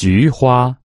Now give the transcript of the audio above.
菊花。